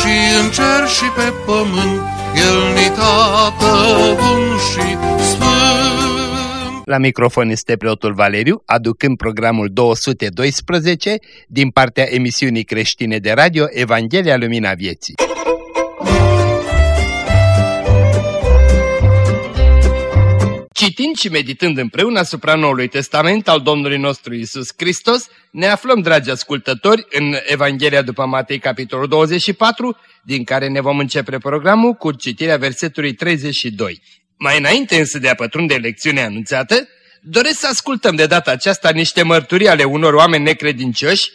și în cer și pe pământ, El ni tată bun și sfânt. La microfon este preotul Valeriu, aducând programul 212 din partea emisiunii creștine de radio Evanghelia Lumina Vieții. Și meditând împreună asupra Noului Testament al Domnului nostru Isus Hristos, ne aflăm, dragi ascultători, în Evanghelia după Matei, capitolul 24, din care ne vom începe programul cu citirea versetului 32. Mai înainte însă de a pătrunde lecțiunea anunțată, doresc să ascultăm de data aceasta niște mărturii ale unor oameni necredincioși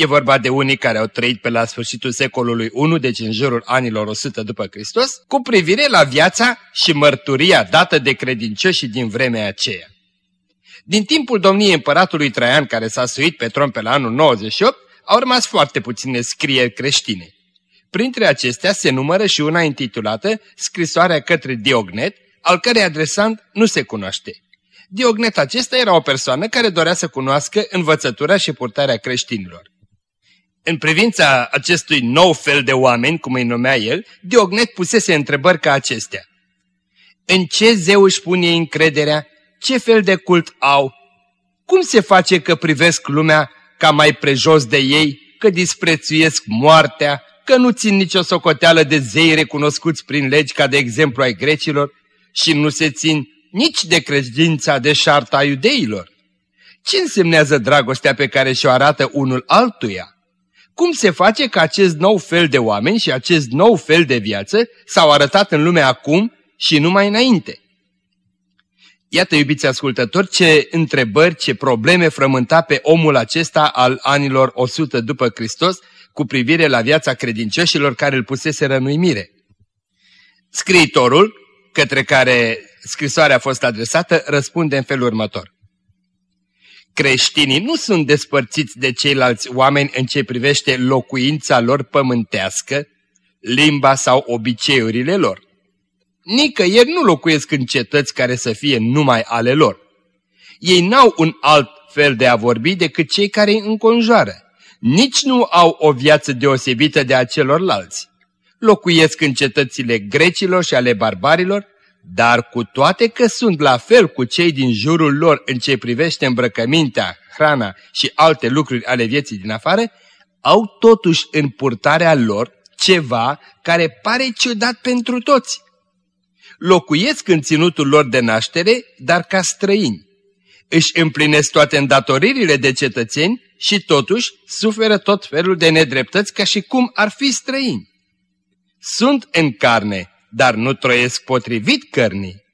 E vorba de unii care au trăit pe la sfârșitul secolului I, deci în jurul anilor 100 după Hristos, cu privire la viața și mărturia dată de credincioși din vremea aceea. Din timpul domniei împăratului Traian, care s-a suit pe tron pe la anul 98, au rămas foarte puține scrieri creștine. Printre acestea se numără și una intitulată Scrisoarea către Diognet, al cărei adresant nu se cunoaște. Diognet acesta era o persoană care dorea să cunoască învățătura și purtarea creștinilor. În privința acestui nou fel de oameni, cum îi numea el, Diognet pusese întrebări ca acestea. În ce zeu își pune încrederea? Ce fel de cult au? Cum se face că privesc lumea ca mai prejos de ei, că disprețuiesc moartea, că nu țin nicio socoteală de zei recunoscuți prin legi ca de exemplu ai grecilor și nu se țin nici de credința de șarta a iudeilor? Ce însemnează dragostea pe care și-o arată unul altuia? Cum se face că acest nou fel de oameni și acest nou fel de viață s-au arătat în lume acum și nu mai înainte? Iată, iubiți ascultători, ce întrebări, ce probleme frământa pe omul acesta al anilor 100 după Hristos cu privire la viața credincioșilor care îl pusese rănuimire. Scriitorul, către care scrisoarea a fost adresată, răspunde în felul următor. Creștinii nu sunt despărțiți de ceilalți oameni în ce privește locuința lor pământească, limba sau obiceiurile lor. Nicăieri nu locuiesc în cetăți care să fie numai ale lor. Ei n-au un alt fel de a vorbi decât cei care îi înconjoară. Nici nu au o viață deosebită de a celorlalți. Locuiesc în cetățile grecilor și ale barbarilor, dar cu toate că sunt la fel cu cei din jurul lor în ce privește îmbrăcămintea, hrana și alte lucruri ale vieții din afară, au totuși în purtarea lor ceva care pare ciudat pentru toți. Locuiesc în ținutul lor de naștere, dar ca străini. Își împlinesc toate îndatoririle de cetățeni și totuși suferă tot felul de nedreptăți ca și cum ar fi străini. Sunt în carne, dar nu trăiesc potrivit cărnii.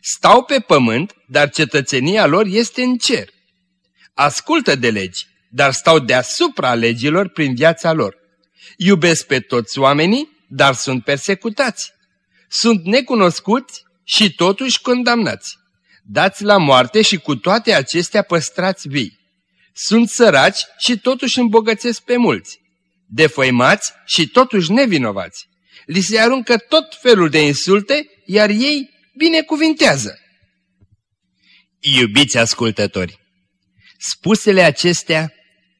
Stau pe pământ, dar cetățenia lor este în cer. Ascultă de legi, dar stau deasupra legilor prin viața lor. Iubesc pe toți oamenii, dar sunt persecutați. Sunt necunoscuți și totuși condamnați. Dați la moarte și cu toate acestea păstrați vii. Sunt săraci și totuși îmbogățesc pe mulți. Defăimați și totuși nevinovați li se aruncă tot felul de insulte, iar ei binecuvintează. Iubiți ascultători, spusele acestea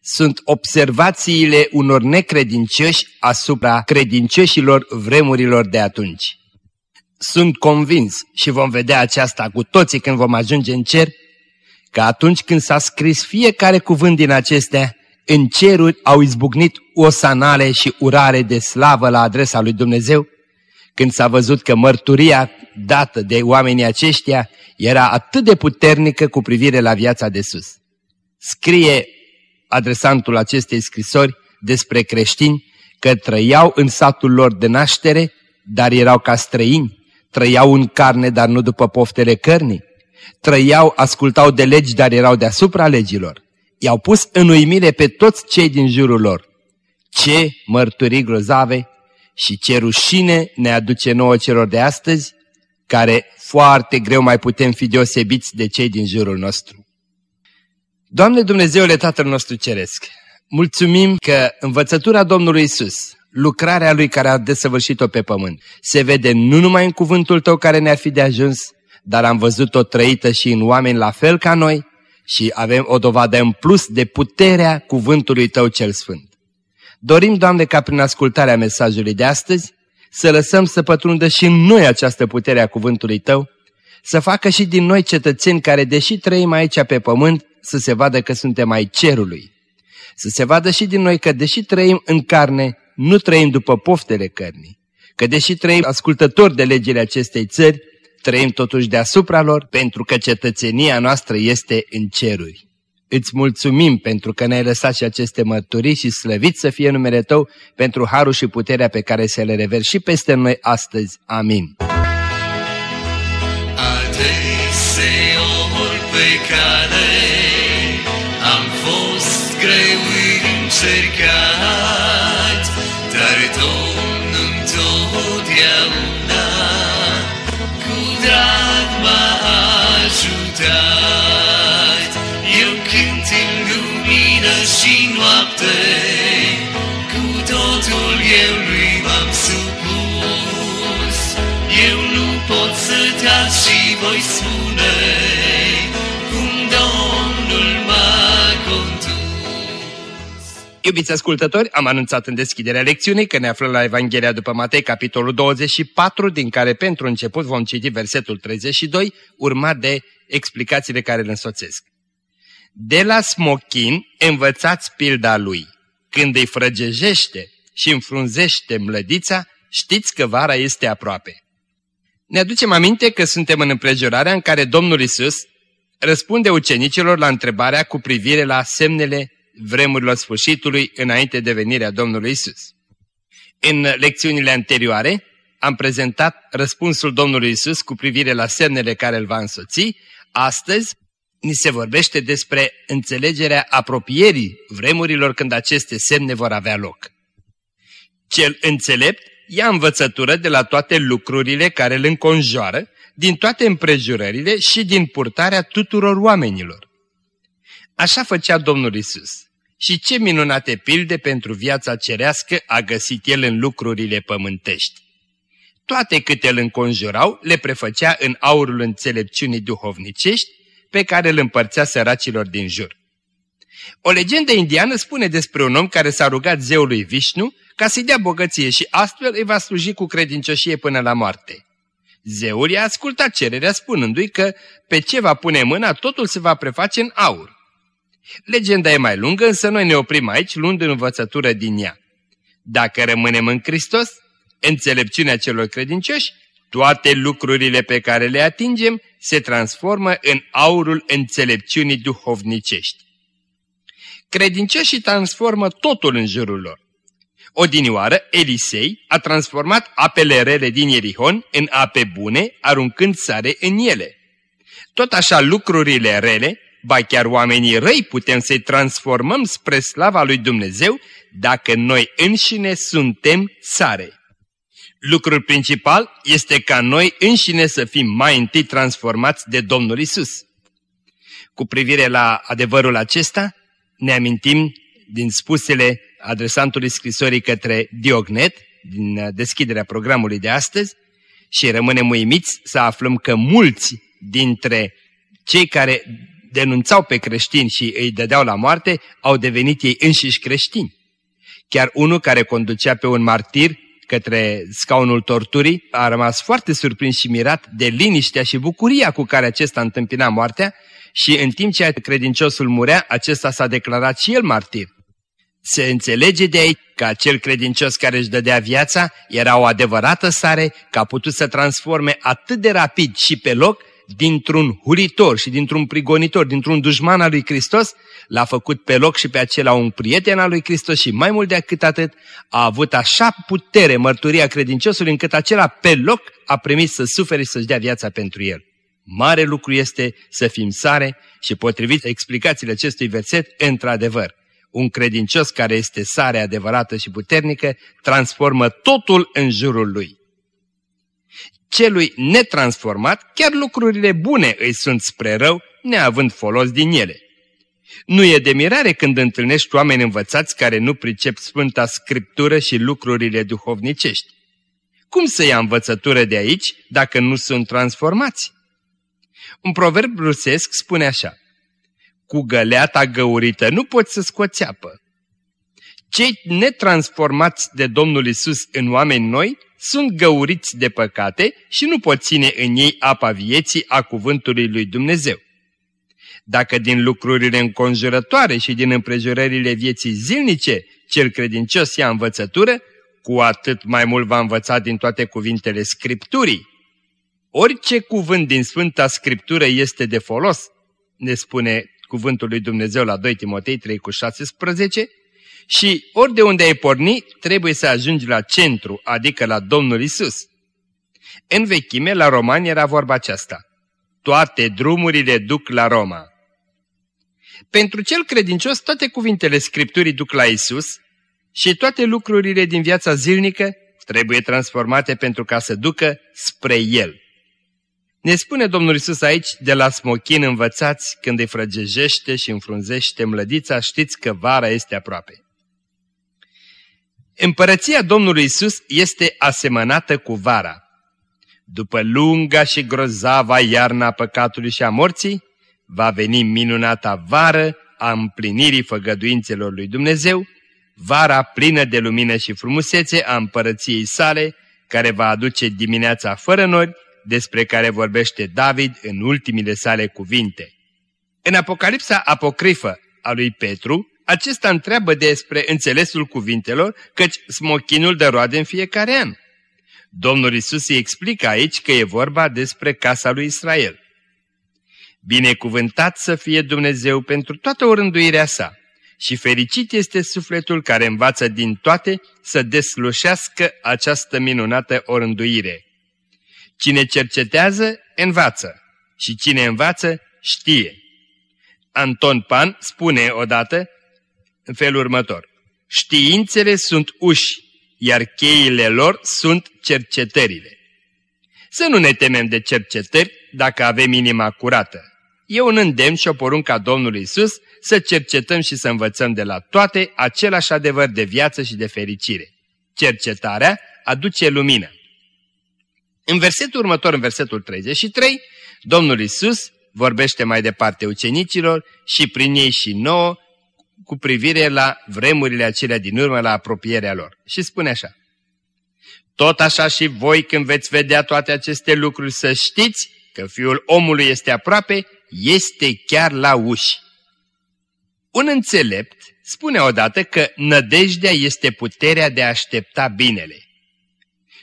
sunt observațiile unor necredincioși asupra credincioșilor vremurilor de atunci. Sunt convins și vom vedea aceasta cu toții când vom ajunge în cer, că atunci când s-a scris fiecare cuvânt din acestea, în ceruri au izbucnit osanale și urare de slavă la adresa lui Dumnezeu, când s-a văzut că mărturia dată de oamenii aceștia era atât de puternică cu privire la viața de sus. Scrie adresantul acestei scrisori despre creștini că trăiau în satul lor de naștere, dar erau ca străini, trăiau în carne, dar nu după poftele cărnii, trăiau, ascultau de legi, dar erau deasupra legilor i-au pus în uimire pe toți cei din jurul lor. Ce mărturii grozave și ce rușine ne aduce nouă celor de astăzi, care foarte greu mai putem fi deosebiți de cei din jurul nostru. Doamne Dumnezeule Tatăl nostru Ceresc, mulțumim că învățătura Domnului Isus, lucrarea Lui care a desăvârșit-o pe pământ, se vede nu numai în cuvântul Tău care ne-ar fi de ajuns, dar am văzut-o trăită și în oameni la fel ca noi și avem o dovadă în plus de puterea cuvântului Tău cel Sfânt. Dorim, Doamne, ca prin ascultarea mesajului de astăzi, să lăsăm să pătrundă și în noi această putere a cuvântului Tău, să facă și din noi cetățeni care, deși trăim aici pe pământ, să se vadă că suntem mai cerului. Să se vadă și din noi că, deși trăim în carne, nu trăim după poftele cărnii. Că, deși trăim ascultători de legile acestei țări, trăim totuși deasupra lor, pentru că cetățenia noastră este în ceruri. Îți mulțumim pentru că ne-ai lăsat și aceste mărturii și slăvit să fie numele Tău pentru harul și puterea pe care să le reveri și peste noi astăzi. Amin. Adeseori pe care am fost greu încercat, dar Domnul întotdeauna cu drag m-a ajutat. Și noapte, cu totul eu lui m-am supus. Eu nu pot să tac și voi spune cum Domnul m-a condus. Iubiți ascultători, am anunțat în deschiderea lecțiunii că ne aflăm la Evanghelia după Matei, capitolul 24, din care pentru început vom citi versetul 32, urmat de explicațiile care îl însoțesc. De la smochin învățați pilda lui. Când îi frăgejește și înfrunzește mlădița, știți că vara este aproape. Ne aducem aminte că suntem în împrejurarea în care Domnul Isus răspunde ucenicilor la întrebarea cu privire la semnele vremurilor sfârșitului înainte de venirea Domnului Isus. În lecțiunile anterioare am prezentat răspunsul Domnului Isus cu privire la semnele care îl va însoți. Astăzi ni se vorbește despre înțelegerea apropierii vremurilor când aceste semne vor avea loc. Cel înțelept ia învățătură de la toate lucrurile care îl înconjoară, din toate împrejurările și din purtarea tuturor oamenilor. Așa făcea Domnul Isus. Și ce minunate pilde pentru viața cerească a găsit el în lucrurile pământești. Toate câte îl înconjurau le prefăcea în aurul înțelepciunii duhovnicești pe care îl împărțea săracilor din jur. O legendă indiană spune despre un om care s-a rugat zeului Vishnu ca să-i dea bogăție și astfel îi va sluji cu credincioșie până la moarte. Zeul i-a ascultat cererea spunându-i că pe ce va pune mâna totul se va preface în aur. Legenda e mai lungă, însă noi ne oprim aici luând învățătură din ea. Dacă rămânem în Hristos, înțelepciunea celor credincioși, toate lucrurile pe care le atingem se transformă în aurul înțelepciunii duhovnicești. Credincioșii transformă totul în jurul lor. Odinioară, Elisei a transformat apele rele din Ierihon în ape bune, aruncând sare în ele. Tot așa lucrurile rele, ba chiar oamenii răi putem să-i transformăm spre slava lui Dumnezeu dacă noi înșine suntem sare. Lucrul principal este ca noi înșine să fim mai întâi transformați de Domnul Isus. Cu privire la adevărul acesta, ne amintim din spusele adresantului scrisorii către Diognet, din deschiderea programului de astăzi, și rămânem uimiți să aflăm că mulți dintre cei care denunțau pe creștini și îi dădeau la moarte, au devenit ei înșiși creștini. Chiar unul care conducea pe un martir către scaunul torturii a rămas foarte surprins și mirat de liniștea și bucuria cu care acesta întâmpina moartea și în timp ce credinciosul murea, acesta s-a declarat și el martir. Se înțelege de aici că acel credincios care își dădea viața era o adevărată sare, că a putut să transforme atât de rapid și pe loc dintr-un huritor și dintr-un prigonitor, dintr-un dușman al lui Hristos, l-a făcut pe loc și pe acela un prieten al lui Hristos și mai mult decât atât, a avut așa putere mărturia credinciosului încât acela pe loc a primit să sufere și să-și dea viața pentru el. Mare lucru este să fim sare și potrivit explicațiile acestui verset, într-adevăr, Un credincios care este sare adevărată și puternică transformă totul în jurul lui. Celui netransformat, chiar lucrurile bune îi sunt spre rău, neavând folos din ele. Nu e de mirare când întâlnești oameni învățați care nu pricep Sfânta Scriptură și lucrurile duhovnicești. Cum să ia învățătură de aici dacă nu sunt transformați? Un proverb rusesc spune așa, Cu găleata găurită nu poți să scoți apă. Cei netransformați de Domnul Isus în oameni noi sunt găuriți de păcate și nu pot ține în ei apa vieții a cuvântului lui Dumnezeu. Dacă din lucrurile înconjurătoare și din împrejurările vieții zilnice cel credincios ia învățătură, cu atât mai mult va învăța din toate cuvintele Scripturii. Orice cuvânt din Sfânta Scriptură este de folos, ne spune cuvântul lui Dumnezeu la 2 Timotei 3 cu 16, și ori de unde ai porni, trebuie să ajungi la centru, adică la Domnul Isus. În vechime, la romani era vorba aceasta. Toate drumurile duc la Roma. Pentru cel credincios, toate cuvintele Scripturii duc la Isus și toate lucrurile din viața zilnică trebuie transformate pentru ca să ducă spre El. Ne spune Domnul Isus aici, de la smochin învățați, când îi frăgejește și înfrunzește mlădița, știți că vara este aproape. Împărăția Domnului Isus este asemănată cu vara. După lunga și grozava iarna păcatului și a morții, va veni minunata vară a împlinirii făgăduințelor lui Dumnezeu, vara plină de lumină și frumusețe a împărăției sale, care va aduce dimineața fără nori, despre care vorbește David în ultimile sale cuvinte. În Apocalipsa apocrifă a lui Petru, acesta întreabă despre înțelesul cuvintelor, căci smochinul de roade în fiecare an. Domnul Isus îi explică aici că e vorba despre casa lui Israel. Binecuvântat să fie Dumnezeu pentru toată orânduirea sa și fericit este sufletul care învață din toate să deslușească această minunată orânduire. Cine cercetează, învață și cine învață, știe. Anton Pan spune odată în felul următor. Științele sunt uși, iar cheile lor sunt cercetările. Să nu ne temem de cercetări dacă avem inima curată. E un îndemn și o poruncă a Domnului Isus să cercetăm și să învățăm de la toate același adevăr de viață și de fericire. Cercetarea aduce lumină. În versetul următor, în versetul 33, Domnul Isus vorbește mai departe ucenicilor și prin ei și nouă cu privire la vremurile acelea din urmă, la apropierea lor. Și spune așa, Tot așa și voi când veți vedea toate aceste lucruri să știți că Fiul omului este aproape, este chiar la uși. Un înțelept spune odată că nădejdea este puterea de a aștepta binele.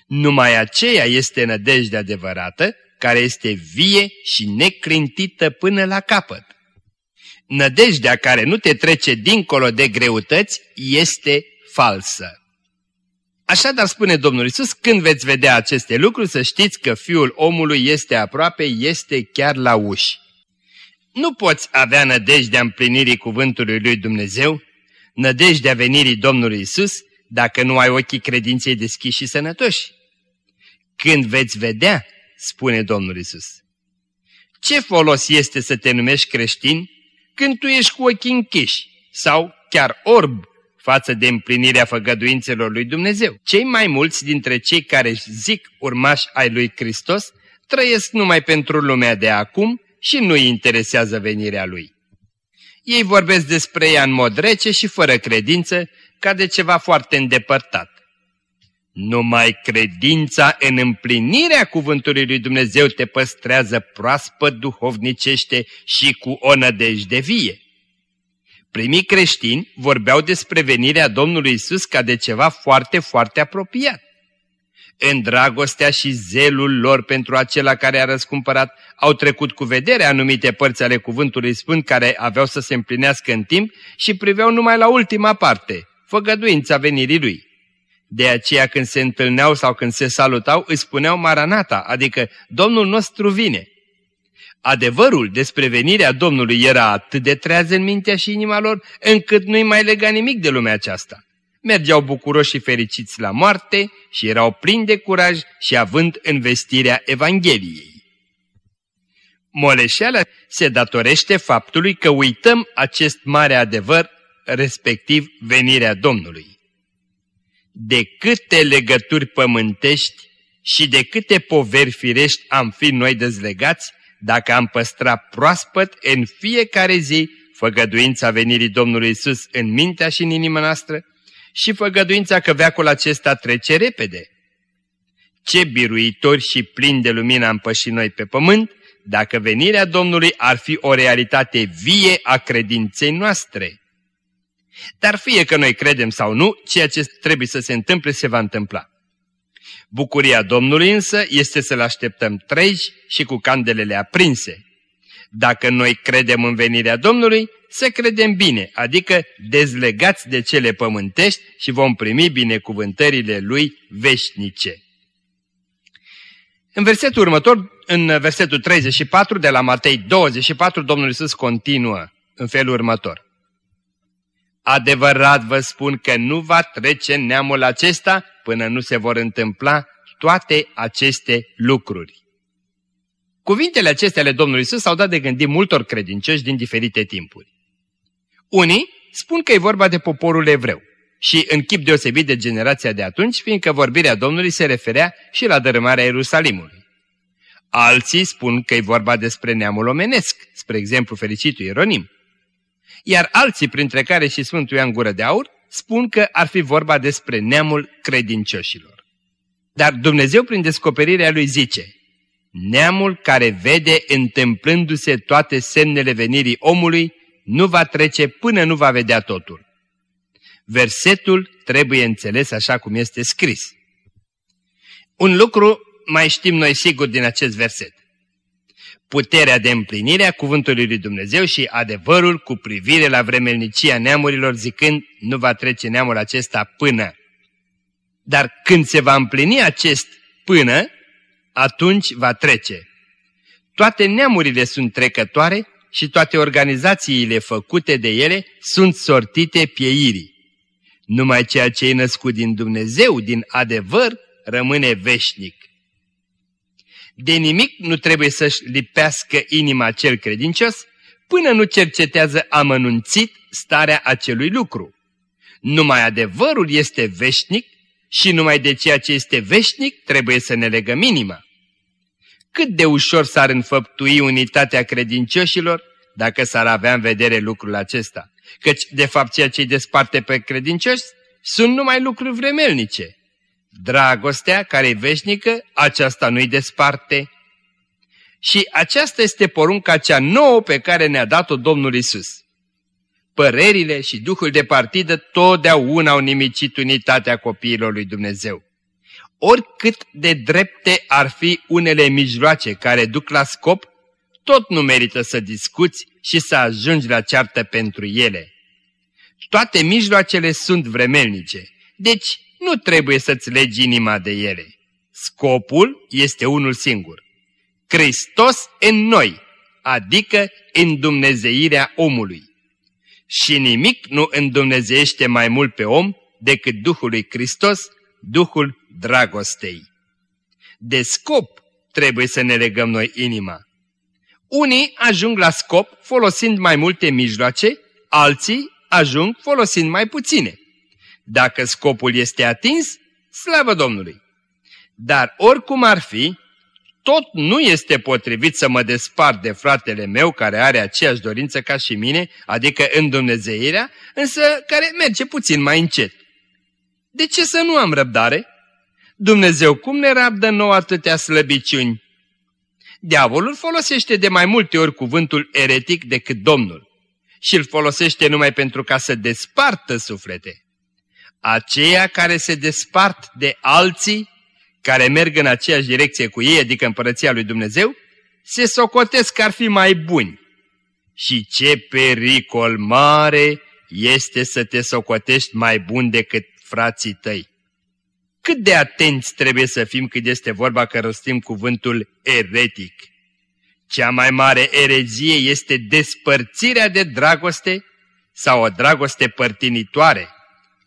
Numai aceea este nădejdea adevărată, care este vie și neclintită până la capăt. Nădejdea care nu te trece dincolo de greutăți este falsă. Așadar spune Domnul Isus, când veți vedea aceste lucruri, să știți că Fiul omului este aproape, este chiar la uși. Nu poți avea nădejdea împlinirii cuvântului lui Dumnezeu, nădejdea venirii Domnului Isus, dacă nu ai ochii credinței deschiși și sănătoși. Când veți vedea, spune Domnul Isus. Ce folos este să te numești creștin când tu ești cu ochii închiși sau chiar orb față de împlinirea făgăduințelor lui Dumnezeu? Cei mai mulți dintre cei care zic urmași ai lui Hristos trăiesc numai pentru lumea de acum și nu îi interesează venirea lui. Ei vorbesc despre ea în mod rece și fără credință, ca de ceva foarte îndepărtat. Numai credința în împlinirea cuvântului lui Dumnezeu te păstrează proaspăt duhovnicește și cu o nădejde vie. Primii creștini vorbeau despre venirea Domnului Isus ca de ceva foarte, foarte apropiat. În dragostea și zelul lor pentru acela care a răscumpărat, au trecut cu vedere anumite părți ale cuvântului sfânt care aveau să se împlinească în timp și priveau numai la ultima parte, făgăduința venirii lui. De aceea când se întâlneau sau când se salutau, îi spuneau Maranata, adică Domnul nostru vine. Adevărul despre venirea Domnului era atât de treaz în mintea și inima lor, încât nu-i mai lega nimic de lumea aceasta. Mergeau bucuroși și fericiți la moarte și erau plini de curaj și având învestirea Evangheliei. Moleșeala se datorește faptului că uităm acest mare adevăr, respectiv venirea Domnului. De câte legături pământești și de câte poveri firești am fi noi dezlegați dacă am păstra proaspăt în fiecare zi făgăduința venirii Domnului Isus în mintea și în inima noastră și făgăduința că veacul acesta trece repede. Ce biruitori și plini de lumină am pășit noi pe pământ, dacă venirea Domnului ar fi o realitate vie a credinței noastre. Dar fie că noi credem sau nu, ceea ce trebuie să se întâmple se va întâmpla. Bucuria Domnului însă este să-L așteptăm treji și cu candelele aprinse. Dacă noi credem în venirea Domnului, să credem bine, adică dezlegați de cele pământești și vom primi binecuvântările Lui veșnice. În versetul următor, în versetul 34 de la Matei 24, Domnul Iisus continuă în felul următor. Adevărat vă spun că nu va trece neamul acesta până nu se vor întâmpla toate aceste lucruri. Cuvintele acestea ale Domnului Iisus s-au dat de gândit multor credincioși din diferite timpuri. Unii spun că e vorba de poporul evreu și în chip deosebit de generația de atunci, fiindcă vorbirea Domnului se referea și la dărâmarea Ierusalimului. Alții spun că e vorba despre neamul omenesc, spre exemplu fericitul Ieronim. Iar alții, printre care și Sfântul Ioan Gură de Aur, spun că ar fi vorba despre neamul credincioșilor. Dar Dumnezeu prin descoperirea lui zice, neamul care vede întâmplându-se toate semnele venirii omului nu va trece până nu va vedea totul. Versetul trebuie înțeles așa cum este scris. Un lucru mai știm noi sigur din acest verset. Puterea de împlinire a cuvântului lui Dumnezeu și adevărul cu privire la vremelnicia neamurilor zicând nu va trece neamul acesta până. Dar când se va împlini acest până, atunci va trece. Toate neamurile sunt trecătoare și toate organizațiile făcute de ele sunt sortite pieirii. Numai ceea ce e născut din Dumnezeu, din adevăr, rămâne veșnic. De nimic nu trebuie să-și lipească inima cel credincios până nu cercetează amănunțit starea acelui lucru. Numai adevărul este veșnic și numai de ceea ce este veșnic trebuie să ne legăm inima. Cât de ușor s-ar înfăptui unitatea credincioșilor dacă s-ar avea în vedere lucrul acesta, căci de fapt ceea ce îi desparte pe credincioși sunt numai lucruri vremelnice. Dragostea care e veșnică, aceasta nu-i desparte. Și aceasta este porunca cea nouă pe care ne-a dat-o Domnul Isus. Părerile și duhul de partidă totdeauna au nimicit unitatea copiilor lui Dumnezeu. Oricât de drepte ar fi unele mijloace care duc la scop, tot nu merită să discuți și să ajungi la ceartă pentru ele. Toate mijloacele sunt vremelnice, deci nu trebuie să-ți legi inima de ele. Scopul este unul singur. Hristos în noi, adică în Dumnezeirea omului. Și nimic nu îndumnezeiește mai mult pe om decât Duhul lui Hristos, Duhul dragostei. De scop trebuie să ne legăm noi inima. Unii ajung la scop folosind mai multe mijloace, alții ajung folosind mai puține. Dacă scopul este atins, slavă Domnului! Dar oricum ar fi, tot nu este potrivit să mă despart de fratele meu care are aceeași dorință ca și mine, adică în Dumnezeirea, însă care merge puțin mai încet. De ce să nu am răbdare? Dumnezeu cum ne rabdă nouă atâtea slăbiciuni? Diavolul folosește de mai multe ori cuvântul eretic decât Domnul și îl folosește numai pentru ca să despartă suflete. Aceia care se despart de alții, care merg în aceeași direcție cu ei, adică împărăția lui Dumnezeu, se socotesc că ar fi mai buni. Și ce pericol mare este să te socotești mai bun decât frații tăi. Cât de atenți trebuie să fim când este vorba că rostim cuvântul eretic. Cea mai mare erezie este despărțirea de dragoste sau o dragoste părtinitoare,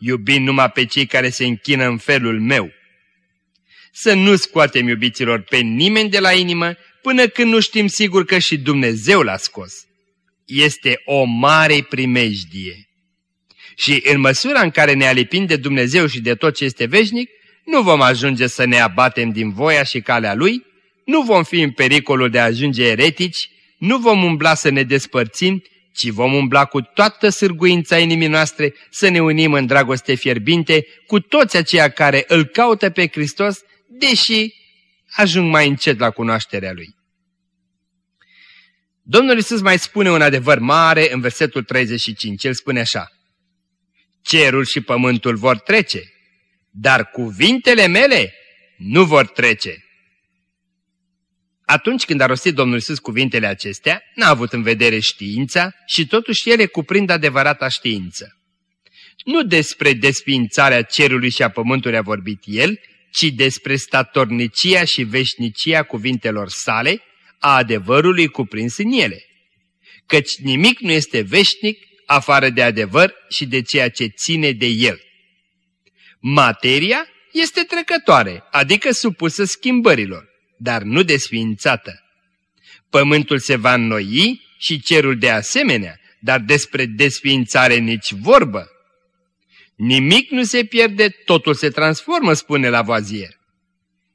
iubind numai pe cei care se închină în felul meu. Să nu scoatem, iubiților, pe nimeni de la inimă până când nu știm sigur că și Dumnezeu l-a scos. Este o mare primejdie. Și în măsura în care ne alipim de Dumnezeu și de tot ce este veșnic, nu vom ajunge să ne abatem din voia și calea Lui, nu vom fi în pericolul de a ajunge eretici, nu vom umbla să ne despărțim, ci vom umbla cu toată sârguința inimii noastre să ne unim în dragoste fierbinte cu toți aceia care îl caută pe Hristos, deși ajung mai încet la cunoașterea Lui. Domnul Iisus mai spune un adevăr mare în versetul 35. El spune așa, Cerul și pământul vor trece, dar cuvintele mele nu vor trece. Atunci când a rostit Domnul Iisus cuvintele acestea, n-a avut în vedere știința și totuși ele cuprind adevărata știință. Nu despre desfințarea cerului și a pământului a vorbit el, ci despre statornicia și veșnicia cuvintelor sale, a adevărului cuprins în ele. Căci nimic nu este veșnic afară de adevăr și de ceea ce ține de el. Materia este trecătoare, adică supusă schimbărilor, dar nu desființată. Pământul se va înnoi și cerul de asemenea, dar despre desființare nici vorbă. Nimic nu se pierde, totul se transformă, spune Lavoisier.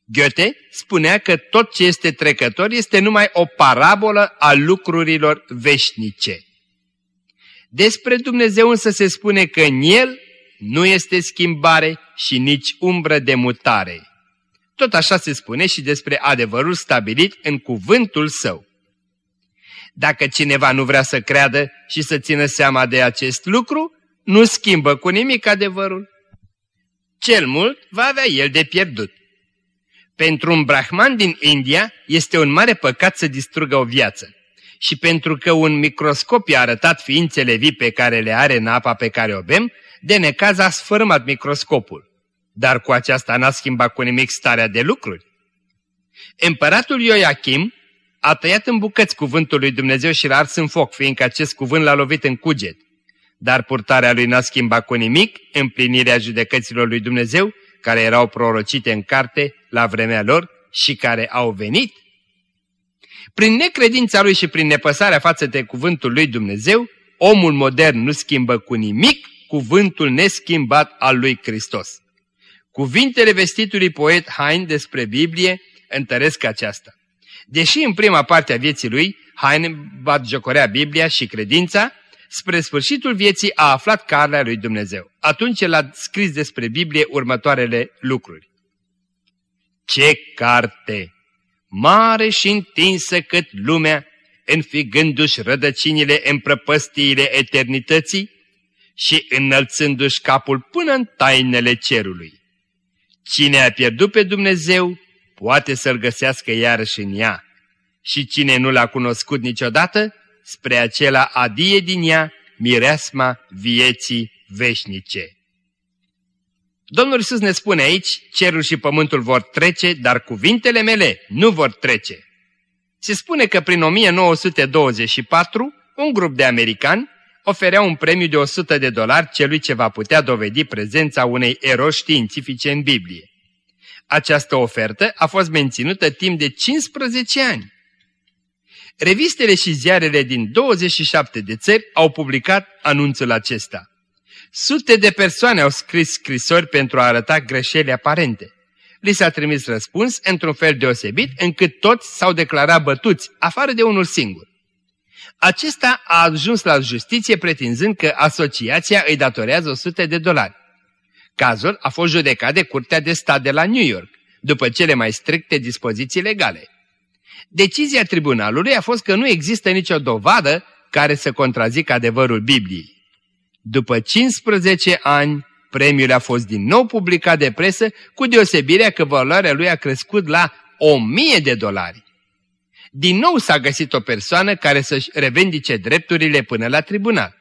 Goethe spunea că tot ce este trecător este numai o parabolă a lucrurilor veșnice. Despre Dumnezeu însă se spune că în El nu este schimbare și nici umbră de mutare. Tot așa se spune și despre adevărul stabilit în cuvântul său. Dacă cineva nu vrea să creadă și să țină seama de acest lucru, nu schimbă cu nimic adevărul. Cel mult va avea el de pierdut. Pentru un brahman din India este un mare păcat să distrugă o viață. Și pentru că un microscop i-a arătat ființele vii pe care le are în apa pe care o bem, de necaz a sfârmat microscopul. Dar cu aceasta n-a schimbat cu nimic starea de lucruri. Împăratul Ioachim a tăiat în bucăți cuvântul lui Dumnezeu și l-a ars în foc, fiindcă acest cuvânt l-a lovit în cuget. Dar purtarea lui n-a schimbat cu nimic împlinirea judecăților lui Dumnezeu, care erau prorocite în carte la vremea lor și care au venit. Prin necredința lui și prin nepăsarea față de cuvântul lui Dumnezeu, omul modern nu schimbă cu nimic cuvântul neschimbat al lui Hristos. Cuvintele vestitului poet Hain despre Biblie întăresc aceasta. Deși în prima parte a vieții lui, Hain batjocorea Biblia și credința, spre sfârșitul vieții a aflat carnea lui Dumnezeu. Atunci el a scris despre Biblie următoarele lucruri. Ce carte! Mare și întinsă cât lumea, înfigându-și rădăcinile în prăpăstiile eternității și înălțându-și capul până în tainele cerului. Cine a pierdut pe Dumnezeu, poate să-L găsească iarăși în ea. Și cine nu l-a cunoscut niciodată, spre acela adie din ea mireasma vieții veșnice. Domnul Iisus ne spune aici, cerul și pământul vor trece, dar cuvintele mele nu vor trece. Se spune că prin 1924, un grup de americani oferea un premiu de 100 de dolari celui ce va putea dovedi prezența unei eroși științifice în Biblie. Această ofertă a fost menținută timp de 15 ani. Revistele și ziarele din 27 de țări au publicat anunțul acesta. Sute de persoane au scris scrisori pentru a arăta greșeli aparente. Li s-a trimis răspuns într-un fel deosebit încât toți s-au declarat bătuți, afară de unul singur. Acesta a ajuns la justiție pretinzând că asociația îi datorează 100 de dolari. Cazul a fost judecat de Curtea de Stat de la New York, după cele mai stricte dispoziții legale. Decizia tribunalului a fost că nu există nicio dovadă care să contrazică adevărul Bibliei. După 15 ani, premiul a fost din nou publicat de presă, cu deosebirea că valoarea lui a crescut la 1000 de dolari. Din nou s-a găsit o persoană care să-și revendice drepturile până la tribunal.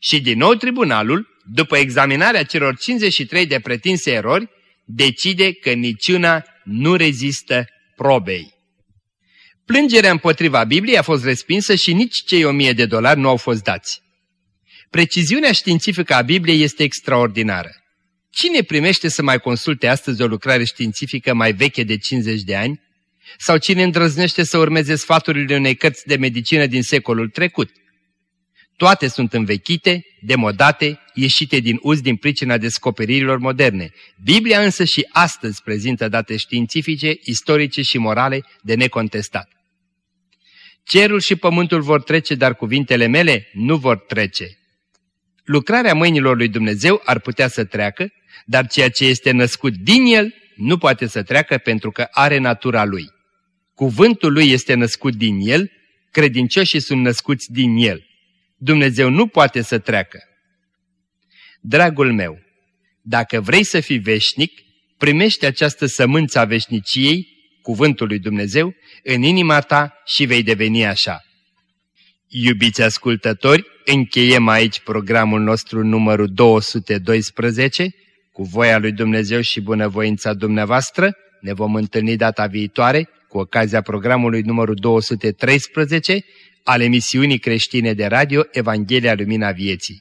Și din nou tribunalul, după examinarea celor 53 de pretinse erori, decide că niciuna nu rezistă probei. Plângerea împotriva Bibliei a fost respinsă și nici cei o mie de dolari nu au fost dați. Preciziunea științifică a Bibliei este extraordinară. Cine primește să mai consulte astăzi o lucrare științifică mai veche de 50 de ani? Sau cine îndrăznește să urmeze sfaturile unei cărți de medicină din secolul trecut? Toate sunt învechite, demodate, ieșite din uz din pricina descoperirilor moderne. Biblia însă și astăzi prezintă date științifice, istorice și morale de necontestat. Cerul și pământul vor trece, dar cuvintele mele nu vor trece. Lucrarea mâinilor lui Dumnezeu ar putea să treacă, dar ceea ce este născut din el nu poate să treacă pentru că are natura lui. Cuvântul lui este născut din el, credincioșii sunt născuți din el. Dumnezeu nu poate să treacă. Dragul meu, dacă vrei să fii veșnic, primește această sămânță a veșniciei, cuvântul lui Dumnezeu, în inima ta și vei deveni așa. Iubiți ascultători, încheiem aici programul nostru numărul 212. Cu voia lui Dumnezeu și bunăvoința dumneavoastră ne vom întâlni data viitoare cu ocazia programului numărul 213 al emisiunii creștine de radio Evanghelia Lumina Vieții.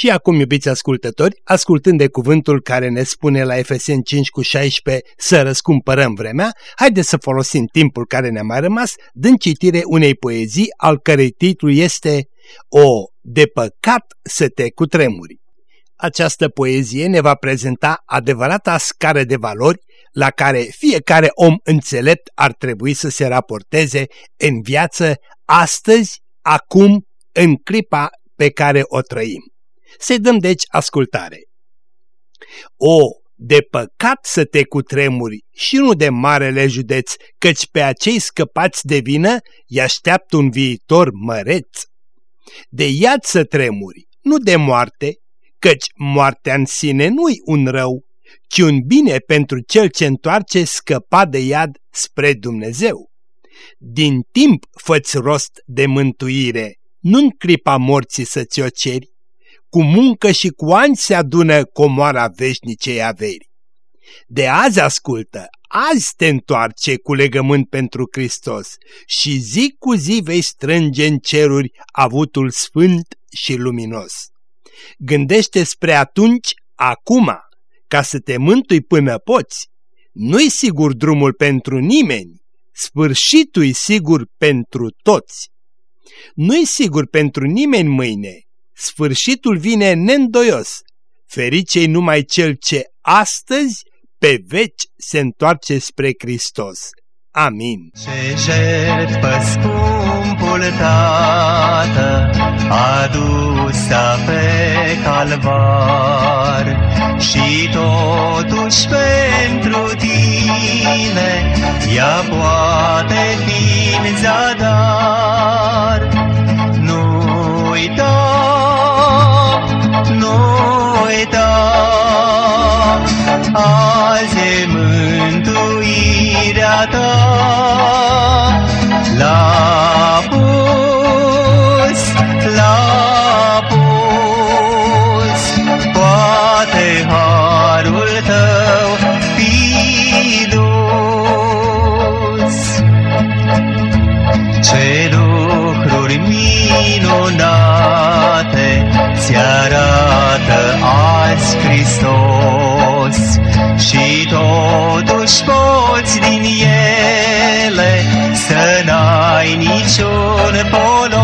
Și acum, iubiți ascultători, ascultând de cuvântul care ne spune la Efeseni 5 cu 16 să răscumpărăm vremea, haideți să folosim timpul care ne-a mai rămas dând citire unei poezii al cărei titlu este O, de păcat să te cutremuri. Această poezie ne va prezenta adevărata scară de valori la care fiecare om înțelept ar trebui să se raporteze în viață astăzi, acum, în clipa pe care o trăim. Să dăm deci ascultare. O, de păcat să te cutremuri și nu de marele județ, căci pe acei scăpați de vină îi așteaptă un viitor măreț. De iad să tremuri, nu de moarte, căci moartea în sine nu-i un rău, ci un bine pentru cel ce întoarce scăpat de iad spre Dumnezeu. Din timp făți rost de mântuire, nu-n clipa morții să ți-o ceri, cu muncă și cu ani se adună comoara veșnicei averi. De azi ascultă, azi te întoarce cu legământ pentru Hristos și zi cu zi vei strânge în ceruri avutul sfânt și luminos. Gândește spre atunci, acum, ca să te mântui până poți. Nu-i sigur drumul pentru nimeni, sfârșitul-i sigur pentru toți. Nu-i sigur pentru nimeni mâine, sfârșitul vine neîndoios. Fericei numai cel ce astăzi pe veci se întoarce spre Hristos. Amin. Ce jertfă scumpul Tată adusă pe calvar și totuși pentru tine ea poate fi în zadar. Nu uita, nu uita, azi e mântuirea ta. La pus, la pus, poate harul tău fi dus. Ce lucruri minunate ți arată azi Hristos și totuși poți din ele să n-ai niciun polos.